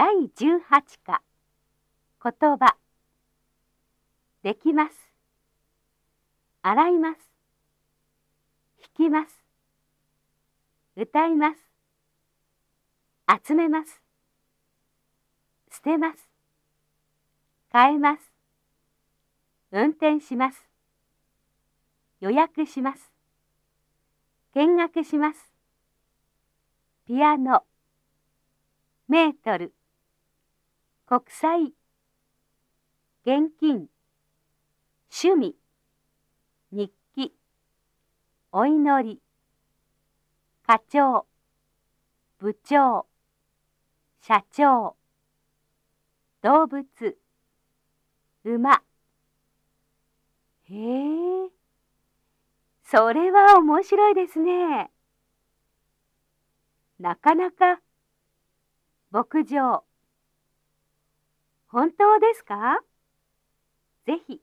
第18課。言葉。できます。洗います。弾きます。歌います。集めます。捨てます。変えます。運転します。予約します。見学します。ピアノ。メートル。国際現金趣味日記お祈り課長部長社長動物馬。へえ。それは面白いですね。なかなか牧場本当ですか？ぜひ。